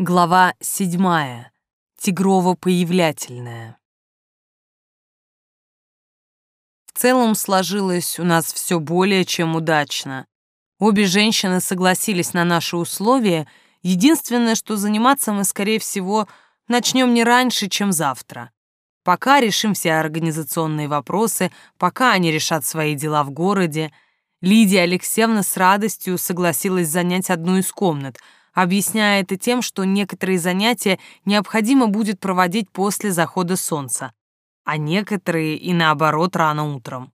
Глава седьмая. Тигрово-появлятельная. В целом сложилось у нас все более чем удачно. Обе женщины согласились на наши условия. Единственное, что заниматься мы, скорее всего, начнем не раньше, чем завтра. Пока решим все организационные вопросы, пока они решат свои дела в городе. Лидия Алексеевна с радостью согласилась занять одну из комнат — объясняя это тем, что некоторые занятия необходимо будет проводить после захода солнца, а некоторые и наоборот рано утром.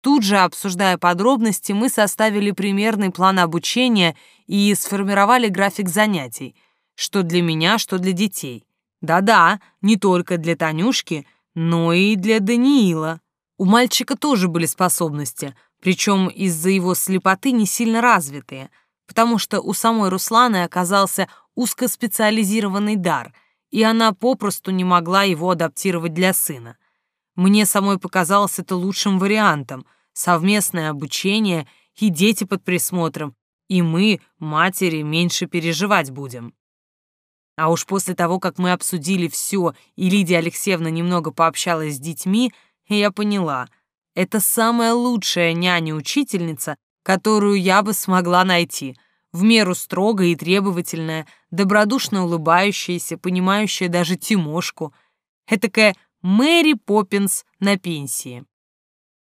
Тут же, обсуждая подробности, мы составили примерный план обучения и сформировали график занятий, что для меня, что для детей. Да-да, не только для Танюшки, но и для Даниила. У мальчика тоже были способности, причем из-за его слепоты не сильно развитые — потому что у самой Русланы оказался узкоспециализированный дар, и она попросту не могла его адаптировать для сына. Мне самой показалось это лучшим вариантом — совместное обучение и дети под присмотром, и мы, матери, меньше переживать будем. А уж после того, как мы обсудили все, и Лидия Алексеевна немного пообщалась с детьми, я поняла — это самая лучшая няня-учительница, которую я бы смогла найти, в меру строгая и требовательная, добродушно улыбающаяся, понимающая даже Тимошку. Этакая Мэри Поппинс на пенсии.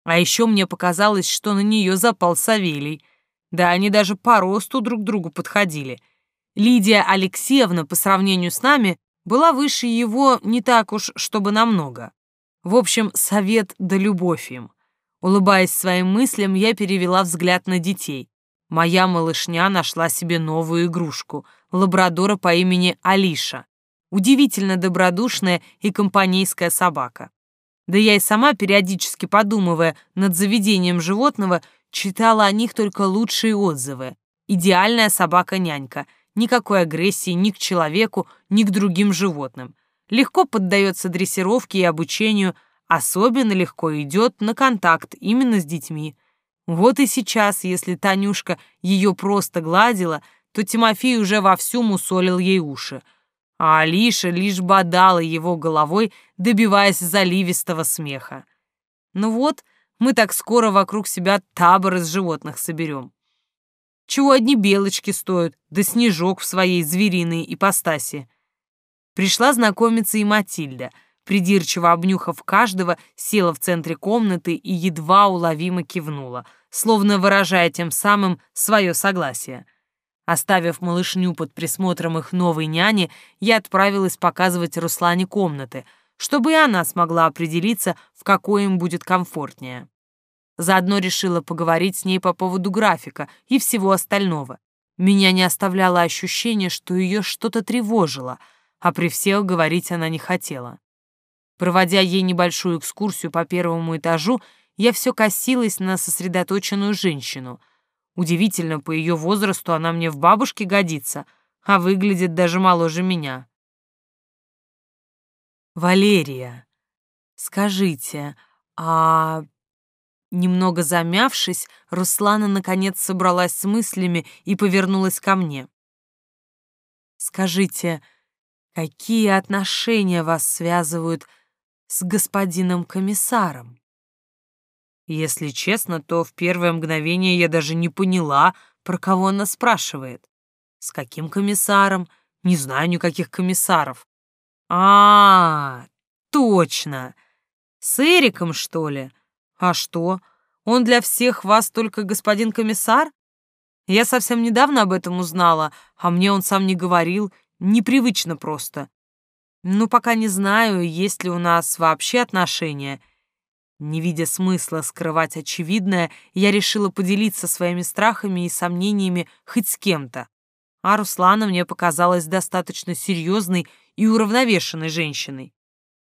А еще мне показалось, что на нее запал Савелий. Да, они даже по росту друг другу подходили. Лидия Алексеевна, по сравнению с нами, была выше его не так уж, чтобы намного. В общем, совет да любовь им. Улыбаясь своим мыслям, я перевела взгляд на детей. Моя малышня нашла себе новую игрушку — лабрадора по имени Алиша. Удивительно добродушная и компанейская собака. Да я и сама, периодически подумывая над заведением животного, читала о них только лучшие отзывы. Идеальная собака-нянька. Никакой агрессии ни к человеку, ни к другим животным. Легко поддается дрессировке и обучению, особенно легко идет на контакт именно с детьми. Вот и сейчас, если Танюшка ее просто гладила, то Тимофей уже вовсю мусолил ей уши, а Алиша лишь бодала его головой, добиваясь заливистого смеха. Ну вот, мы так скоро вокруг себя табор из животных соберем. Чего одни белочки стоят, да снежок в своей звериной ипостаси. Пришла знакомиться и Матильда — Придирчиво обнюхав каждого, села в центре комнаты и едва уловимо кивнула, словно выражая тем самым свое согласие. Оставив малышню под присмотром их новой няни, я отправилась показывать Руслане комнаты, чтобы и она смогла определиться, в какой им будет комфортнее. Заодно решила поговорить с ней по поводу графика и всего остального. Меня не оставляло ощущение, что ее что-то тревожило, а при всех говорить она не хотела. Проводя ей небольшую экскурсию по первому этажу, я все косилась на сосредоточенную женщину. Удивительно, по ее возрасту она мне в бабушке годится, а выглядит даже моложе меня. «Валерия, скажите, а...» Немного замявшись, Руслана наконец собралась с мыслями и повернулась ко мне. «Скажите, какие отношения вас связывают с господином комиссаром. Если честно, то в первое мгновение я даже не поняла, про кого она спрашивает. С каким комиссаром? Не знаю никаких комиссаров. А, -а, -а точно. С Эриком, что ли? А что? Он для всех вас только господин комиссар? Я совсем недавно об этом узнала, а мне он сам не говорил, непривычно просто. Ну, пока не знаю, есть ли у нас вообще отношения. Не видя смысла скрывать очевидное, я решила поделиться своими страхами и сомнениями хоть с кем-то. А Руслана мне показалась достаточно серьезной и уравновешенной женщиной.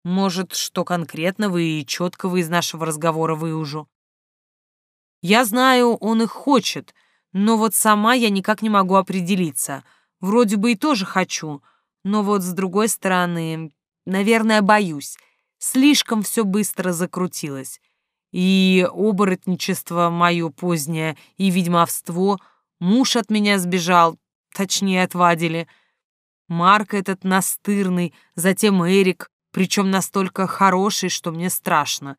Может, что конкретного и четкого из нашего разговора выужу. Я знаю, он их хочет, но вот сама я никак не могу определиться. Вроде бы и тоже хочу — но вот с другой стороны, наверное, боюсь. Слишком все быстро закрутилось. И оборотничество мое позднее, и ведьмовство. Муж от меня сбежал, точнее, отвадили. Марк этот настырный, затем Эрик, причем настолько хороший, что мне страшно.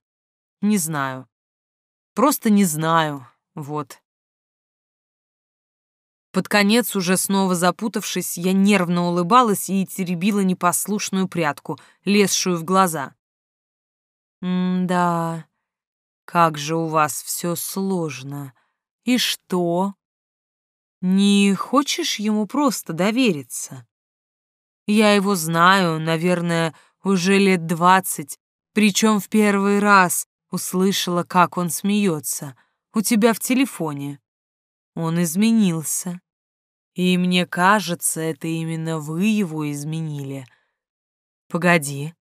Не знаю. Просто не знаю. Вот. Под конец, уже снова запутавшись, я нервно улыбалась и теребила непослушную прядку, лезшую в глаза. «М-да, как же у вас все сложно. И что? Не хочешь ему просто довериться? Я его знаю, наверное, уже лет двадцать, причем в первый раз услышала, как он смеется. У тебя в телефоне. Он изменился. И мне кажется, это именно вы его изменили. Погоди.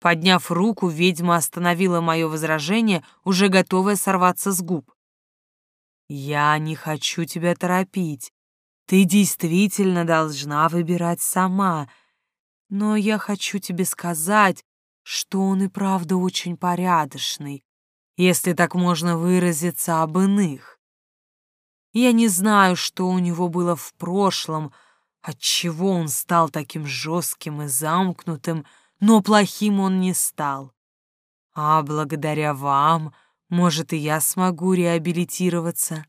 Подняв руку, ведьма остановила мое возражение, уже готовая сорваться с губ. «Я не хочу тебя торопить. Ты действительно должна выбирать сама. Но я хочу тебе сказать, что он и правда очень порядочный, если так можно выразиться об иных. Я не знаю, что у него было в прошлом, отчего он стал таким жестким и замкнутым, но плохим он не стал. А благодаря вам, может, и я смогу реабилитироваться.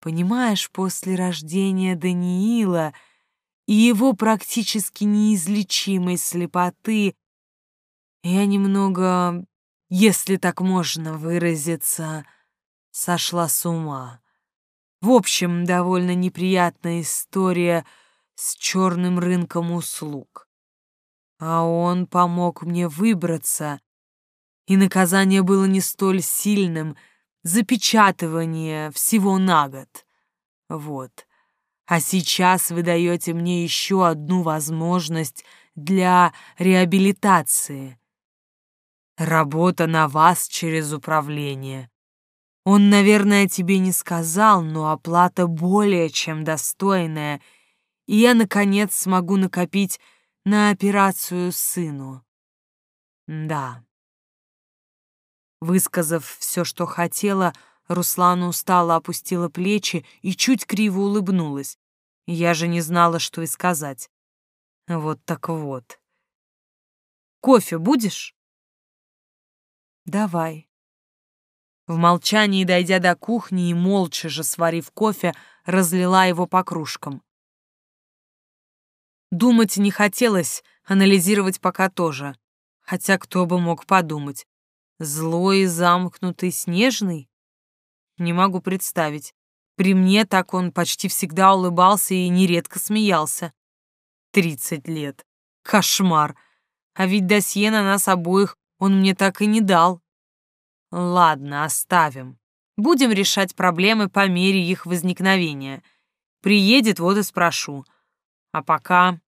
Понимаешь, после рождения Даниила и его практически неизлечимой слепоты я немного, если так можно выразиться, сошла с ума. В общем, довольно неприятная история с черным рынком услуг. А он помог мне выбраться, и наказание было не столь сильным — запечатывание всего на год. Вот. А сейчас вы даете мне еще одну возможность для реабилитации. Работа на вас через управление. Он, наверное, тебе не сказал, но оплата более чем достойная, и я, наконец, смогу накопить на операцию сыну. Да. Высказав все, что хотела, Руслана устало опустила плечи и чуть криво улыбнулась. Я же не знала, что и сказать. Вот так вот. «Кофе будешь?» «Давай», в молчании, дойдя до кухни и молча же сварив кофе, разлила его по кружкам. Думать не хотелось, анализировать пока тоже. Хотя кто бы мог подумать. Злой замкнутый снежный? Не могу представить. При мне так он почти всегда улыбался и нередко смеялся. Тридцать лет. Кошмар. А ведь досье на нас обоих он мне так и не дал. Ладно, оставим. Будем решать проблемы по мере их возникновения. Приедет, вот и спрошу. А пока...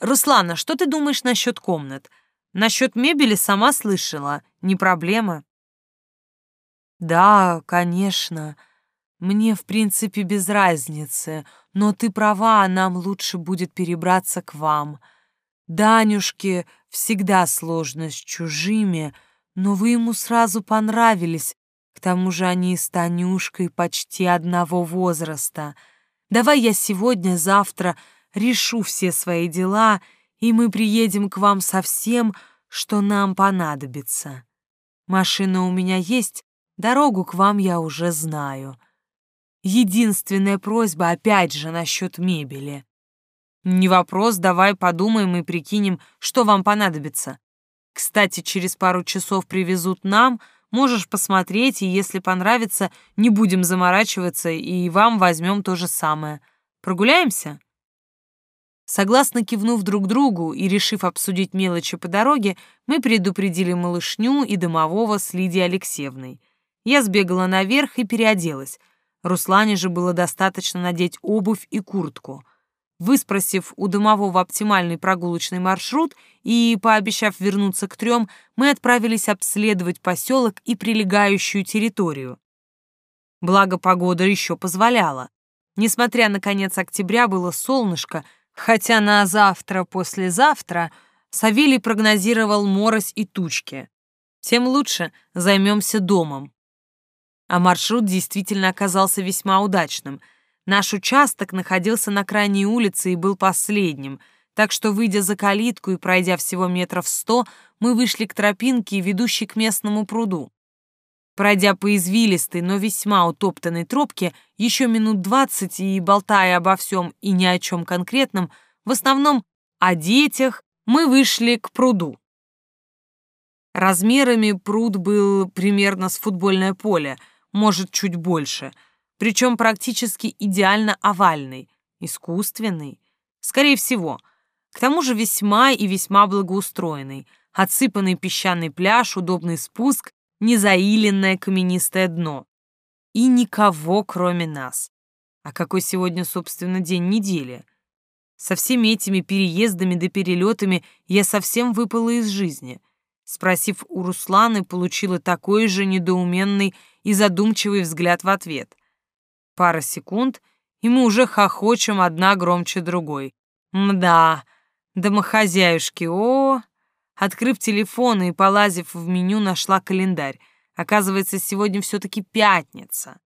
Руслана, что ты думаешь насчет комнат? Насчет мебели сама слышала. Не проблема? Да, конечно. Мне, в принципе, без разницы. Но ты права, нам лучше будет перебраться к вам. Данюшке всегда сложно с чужими, — но вы ему сразу понравились. К тому же они с Танюшкой почти одного возраста. Давай я сегодня-завтра решу все свои дела, и мы приедем к вам со всем, что нам понадобится. Машина у меня есть, дорогу к вам я уже знаю. Единственная просьба опять же насчет мебели. Не вопрос, давай подумаем и прикинем, что вам понадобится. Кстати, через пару часов привезут нам, можешь посмотреть, и если понравится, не будем заморачиваться, и вам возьмем то же самое. Прогуляемся?» Согласно кивнув друг другу и решив обсудить мелочи по дороге, мы предупредили малышню и домового с Лидией Алексеевной. Я сбегала наверх и переоделась. Руслане же было достаточно надеть обувь и куртку. Выспросив у домового оптимальный прогулочный маршрут и пообещав вернуться к трем, мы отправились обследовать поселок и прилегающую территорию. Благо, погода еще позволяла. Несмотря на конец октября, было солнышко, хотя на завтра-послезавтра Савелий прогнозировал морось и тучки. Тем лучше займемся домом. А маршрут действительно оказался весьма удачным — Наш участок находился на крайней улице и был последним, так что, выйдя за калитку и пройдя всего метров сто, мы вышли к тропинке, ведущей к местному пруду. Пройдя по извилистой, но весьма утоптанной тропке, еще минут двадцать и болтая обо всем и ни о чем конкретном, в основном о детях, мы вышли к пруду. Размерами пруд был примерно с футбольное поле, может, чуть больше, причем практически идеально овальный, искусственный, скорее всего. К тому же весьма и весьма благоустроенный, отсыпанный песчаный пляж, удобный спуск, незаиленное каменистое дно. И никого, кроме нас. А какой сегодня, собственно, день недели? Со всеми этими переездами да перелетами я совсем выпала из жизни — Спросив у Русланы, получила такой же недоуменный и задумчивый взгляд в ответ. Пара секунд, и мы уже хохочем одна громче другой. Мда, домохозяюшки, о! Открыв телефон и полазив в меню, нашла календарь. Оказывается, сегодня все-таки пятница.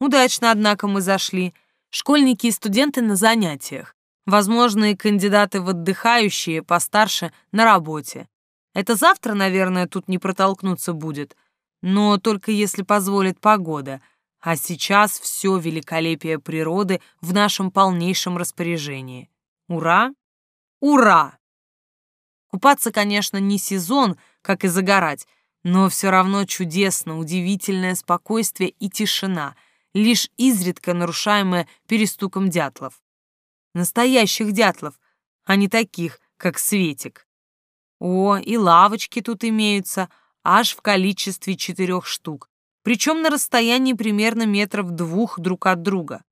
Удачно, однако, мы зашли. Школьники и студенты на занятиях. Возможные кандидаты в отдыхающие, постарше, на работе. Это завтра, наверное, тут не протолкнуться будет, но только если позволит погода. А сейчас все великолепие природы в нашем полнейшем распоряжении. Ура! Ура! Купаться, конечно, не сезон, как и загорать, но все равно чудесно, удивительное спокойствие и тишина, лишь изредка нарушаемая перестуком дятлов. Настоящих дятлов, а не таких, как Светик. О, и лавочки тут имеются, аж в количестве четырех штук, причем на расстоянии примерно метров двух друг от друга.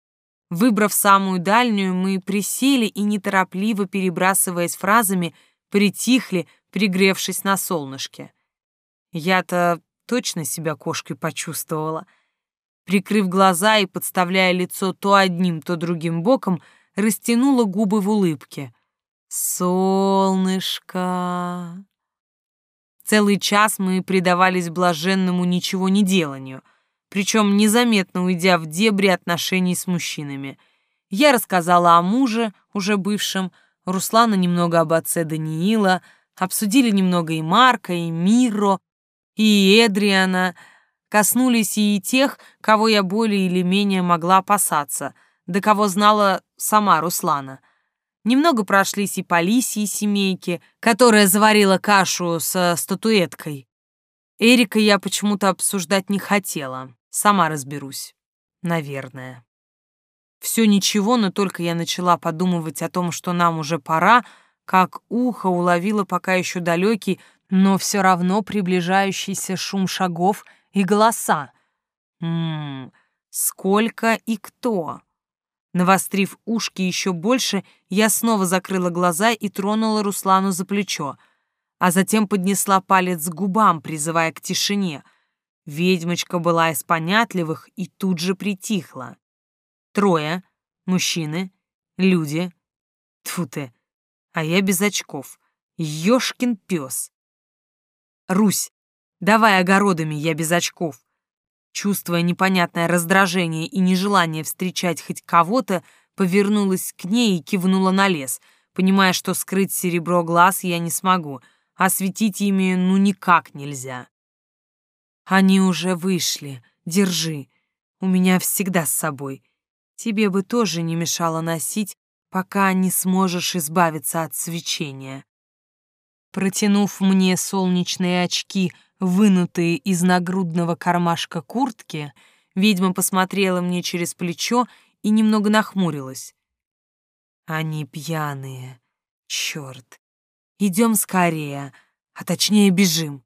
Выбрав самую дальнюю, мы присели и, неторопливо перебрасываясь фразами, притихли, пригревшись на солнышке. Я-то точно себя кошкой почувствовала. Прикрыв глаза и подставляя лицо то одним, то другим боком, растянула губы в улыбке. Солнышко. Целый час мы предавались блаженному ничего не деланию, причем незаметно уйдя в дебри отношений с мужчинами. Я рассказала о муже, уже бывшем, Руслана немного об отце Даниила, обсудили немного и Марка, и Миро, и Эдриана, коснулись и тех, кого я более или менее могла опасаться, до кого знала сама Руслана — Немного прошлись и по Лисии семейке, которая заварила кашу со статуэткой. Эрика я почему-то обсуждать не хотела. Сама разберусь. Наверное. Все ничего, но только я начала подумывать о том, что нам уже пора, как ухо уловило пока еще далекий, но все равно приближающийся шум шагов и голоса. Ммм, сколько и кто? Навострив ушки еще больше, я снова закрыла глаза и тронула Руслану за плечо, а затем поднесла палец к губам, призывая к тишине. Ведьмочка была из понятливых и тут же притихла. Трое, мужчины, люди. Тьфу ты, а я без очков. Ёшкин пес. Русь, давай огородами, я без очков. Чувствуя непонятное раздражение и нежелание встречать хоть кого-то, повернулась к ней и кивнула на лес, понимая, что скрыть серебро глаз я не смогу, а светить ими ну никак нельзя. Они уже вышли. Держи. У меня всегда с собой. Тебе бы тоже не мешало носить, пока не сможешь избавиться от свечения. Протянув мне солнечные очки, вынутые из нагрудного кармашка куртки, ведьма посмотрела мне через плечо и немного нахмурилась. Они пьяные. Черт. Идем скорее, а точнее бежим.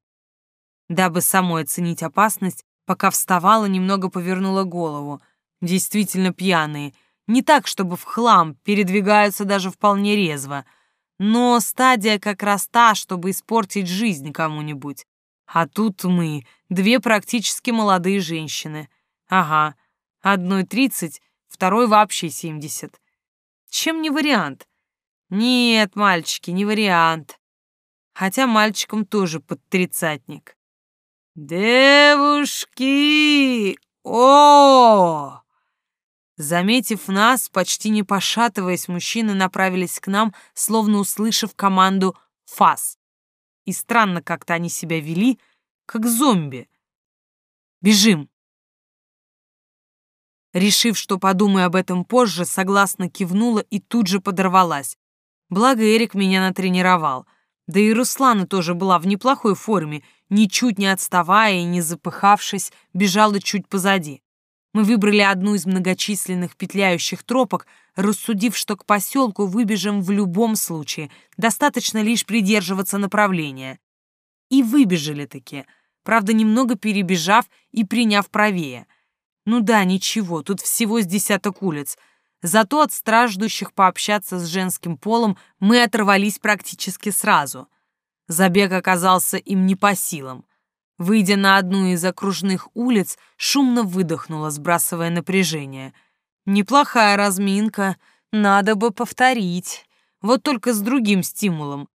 Дабы самой оценить опасность, пока вставала, немного повернула голову. Действительно пьяные. Не так, чтобы в хлам, передвигаются даже вполне резво. Но стадия как раз та, чтобы испортить жизнь кому-нибудь. А тут мы, две практически молодые женщины. Ага, одной тридцать, второй вообще семьдесят. Чем не вариант? Нет, мальчики, не вариант. Хотя мальчикам тоже под тридцатник. «Девушки! О!» Заметив нас, почти не пошатываясь, мужчины направились к нам, словно услышав команду «фас». И странно как-то они себя вели, как зомби. «Бежим!» Решив, что подумаю об этом позже, согласно кивнула и тут же подорвалась. Благо Эрик меня натренировал. Да и Руслана тоже была в неплохой форме, ничуть не отставая и не запыхавшись, бежала чуть позади. Мы выбрали одну из многочисленных петляющих тропок, рассудив, что к поселку выбежим в любом случае, достаточно лишь придерживаться направления. И выбежали-таки, правда, немного перебежав и приняв правее. Ну да, ничего, тут всего с десяток улиц. Зато от страждущих пообщаться с женским полом мы оторвались практически сразу. Забег оказался им не по силам. Выйдя на одну из окружных улиц, шумно выдохнула, сбрасывая напряжение. Неплохая разминка, надо бы повторить. Вот только с другим стимулом.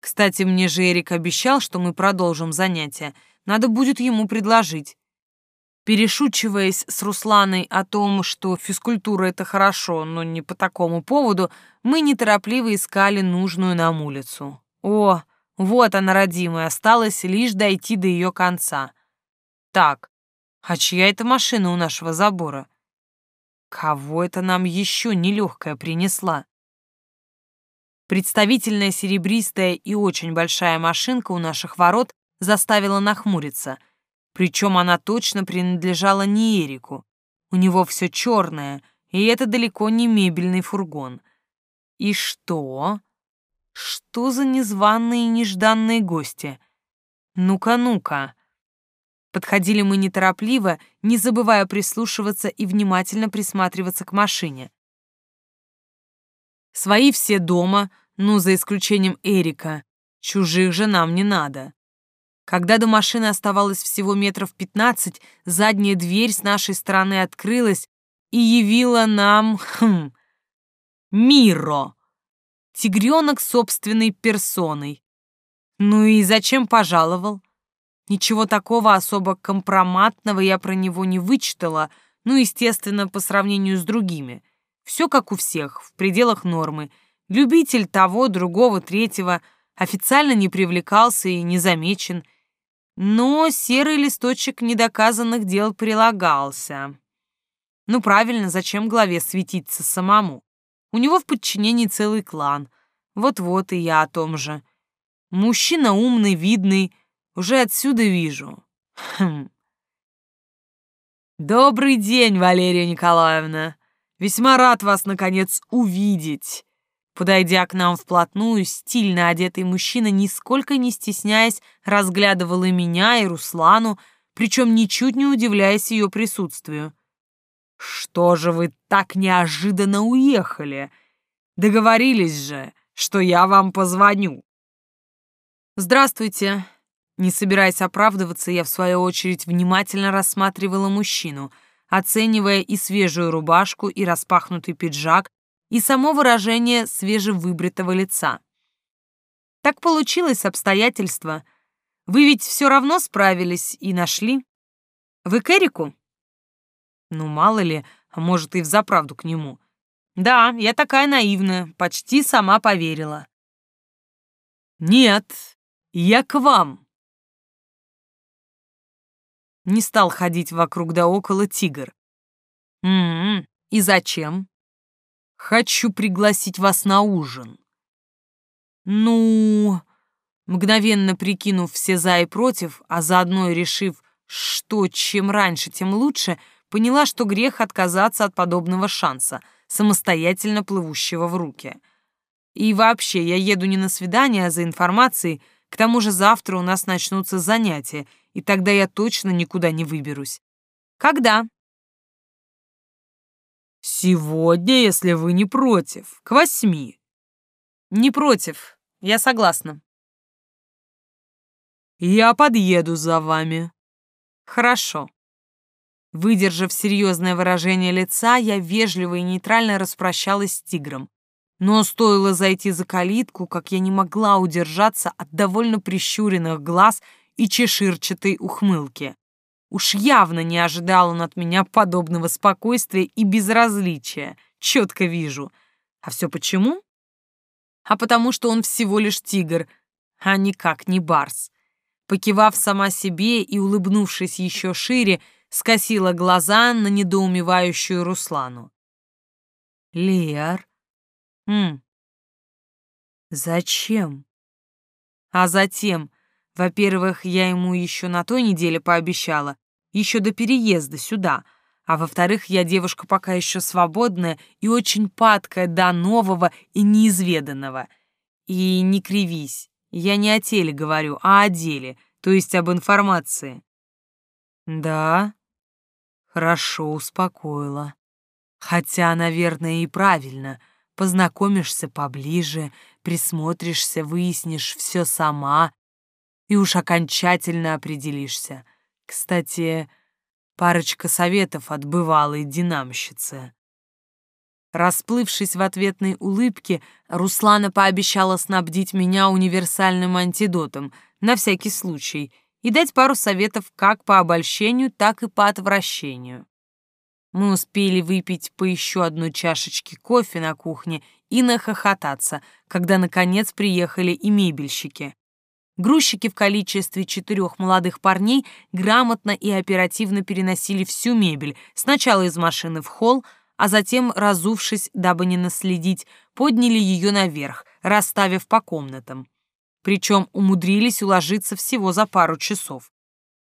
Кстати, мне же Эрик обещал, что мы продолжим занятия. Надо будет ему предложить. Перешучиваясь с Русланой о том, что физкультура — это хорошо, но не по такому поводу, мы неторопливо искали нужную нам улицу. О, вот она, родимая, осталось лишь дойти до ее конца. Так, а чья это машина у нашего забора? Кого это нам еще нелегкая принесла? Представительная серебристая и очень большая машинка у наших ворот заставила нахмуриться. Причем она точно принадлежала не Эрику. У него все черное, и это далеко не мебельный фургон. И что? Что за незваные и нежданные гости? Ну-ка, ну-ка. Подходили мы неторопливо, не забывая прислушиваться и внимательно присматриваться к машине. Свои все дома, ну, за исключением Эрика. Чужих же нам не надо. Когда до машины оставалось всего метров пятнадцать, задняя дверь с нашей стороны открылась и явила нам... Хм, Миро. Тигренок собственной персоной. Ну и зачем пожаловал? Ничего такого особо компроматного я про него не вычитала, ну, естественно, по сравнению с другими. Все как у всех, в пределах нормы. Любитель того, другого, третьего, официально не привлекался и не замечен. Но серый листочек недоказанных дел прилагался. Ну, правильно, зачем главе светиться самому? У него в подчинении целый клан. Вот-вот и я о том же. Мужчина умный, видный, уже отсюда вижу. Хм. Добрый день, Валерия Николаевна. Весьма рад вас, наконец, увидеть. Подойдя к нам вплотную, стильно одетый мужчина, нисколько не стесняясь, разглядывал и меня, и Руслану, причем ничуть не удивляясь ее присутствию. «Что же вы так неожиданно уехали? Договорились же, что я вам позвоню». «Здравствуйте». Не собираясь оправдываться, я в свою очередь внимательно рассматривала мужчину, оценивая и свежую рубашку, и распахнутый пиджак, и само выражение свежевыбритого лица. Так получилось обстоятельства. Вы ведь все равно справились и нашли. Вы к Эрику? Ну, мало ли, а может, и взаправду к нему. Да, я такая наивная, почти сама поверила. Нет, я к вам. Не стал ходить вокруг да около тигр. М -м -м, и зачем? Хочу пригласить вас на ужин. Ну, мгновенно прикинув все за и против, а заодно и решив, что чем раньше, тем лучше, поняла, что грех отказаться от подобного шанса, самостоятельно плывущего в руки. И вообще, я еду не на свидание, а за информацией, к тому же завтра у нас начнутся занятия, и тогда я точно никуда не выберусь. Когда? Сегодня, если вы не против, к восьми. Не против, я согласна. Я подъеду за вами. Хорошо. Выдержав серьезное выражение лица, я вежливо и нейтрально распрощалась с тигром. Но стоило зайти за калитку, как я не могла удержаться от довольно прищуренных глаз и чеширчатой ухмылки. Уж явно не ожидал он от меня подобного спокойствия и безразличия, четко вижу. А все почему? А потому что он всего лишь тигр, а никак не барс. Покивав сама себе и улыбнувшись еще шире, скосила глаза на недоумевающую Руслану. «Лер?» «М, зачем?» «А затем, во-первых, я ему еще на той неделе пообещала, еще до переезда сюда, а во-вторых, я девушка пока еще свободная и очень падкая до нового и неизведанного. И не кривись, я не о теле говорю, а о деле, то есть об информации. Да, хорошо, успокоила. Хотя, наверное, и правильно. Познакомишься поближе, присмотришься, выяснишь все сама и уж окончательно определишься. Кстати, парочка советов от бывалой динамщицы. Расплывшись в ответной улыбке, Руслана пообещала снабдить меня универсальным антидотом на всякий случай и дать пару советов как по обольщению, так и по отвращению. Мы успели выпить по еще одной чашечке кофе на кухне и нахохотаться, когда, наконец, приехали и мебельщики. Грузчики в количестве четырех молодых парней грамотно и оперативно переносили всю мебель, сначала из машины в холл, а затем, разувшись, дабы не наследить, подняли ее наверх, расставив по комнатам. Причем умудрились уложиться всего за пару часов.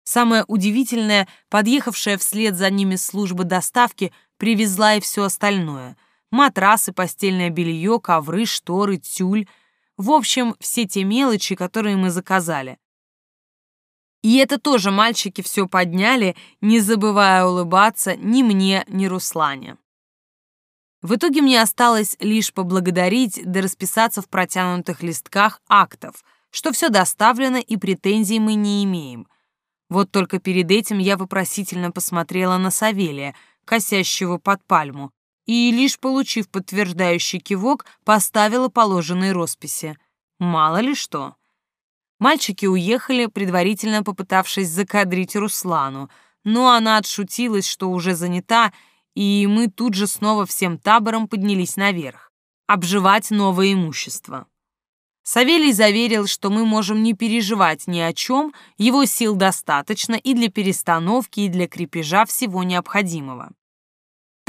Самое удивительное, подъехавшая вслед за ними служба доставки привезла и все остальное. Матрасы, постельное белье, ковры, шторы, тюль — в общем, все те мелочи, которые мы заказали. И это тоже мальчики все подняли, не забывая улыбаться ни мне, ни Руслане. В итоге мне осталось лишь поблагодарить да расписаться в протянутых листках актов, что все доставлено и претензий мы не имеем. Вот только перед этим я вопросительно посмотрела на Савелия, косящего под пальму, и, лишь получив подтверждающий кивок, поставила положенные росписи. Мало ли что. Мальчики уехали, предварительно попытавшись закадрить Руслану, но она отшутилась, что уже занята, и мы тут же снова всем табором поднялись наверх, обживать новое имущество. Савелий заверил, что мы можем не переживать ни о чем, его сил достаточно и для перестановки, и для крепежа всего необходимого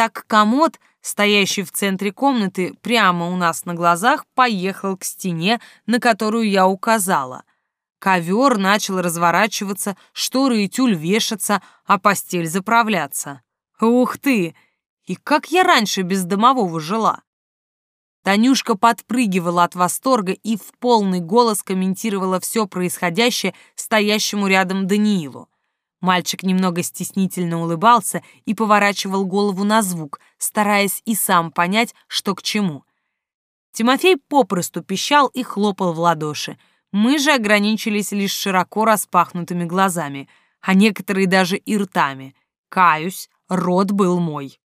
так комод, стоящий в центре комнаты, прямо у нас на глазах, поехал к стене, на которую я указала. Ковер начал разворачиваться, шторы и тюль вешаться, а постель заправляться. Ух ты! И как я раньше без домового жила? Танюшка подпрыгивала от восторга и в полный голос комментировала все происходящее стоящему рядом Даниилу. Мальчик немного стеснительно улыбался и поворачивал голову на звук, стараясь и сам понять, что к чему. Тимофей попросту пищал и хлопал в ладоши. Мы же ограничились лишь широко распахнутыми глазами, а некоторые даже и ртами. Каюсь, рот был мой.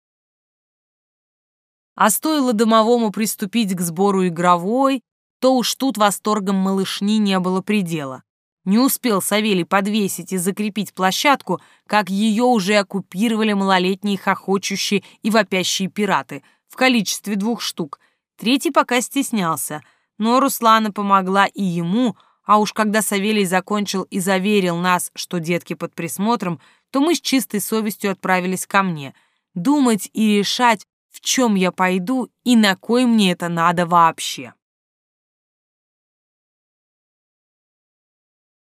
А стоило домовому приступить к сбору игровой, то уж тут восторгом малышни не было предела. Не успел Савелий подвесить и закрепить площадку, как ее уже оккупировали малолетние хохочущие и вопящие пираты в количестве двух штук. Третий пока стеснялся, но Руслана помогла и ему, а уж когда Савелий закончил и заверил нас, что детки под присмотром, то мы с чистой совестью отправились ко мне, думать и решать, в чем я пойду и на кой мне это надо вообще.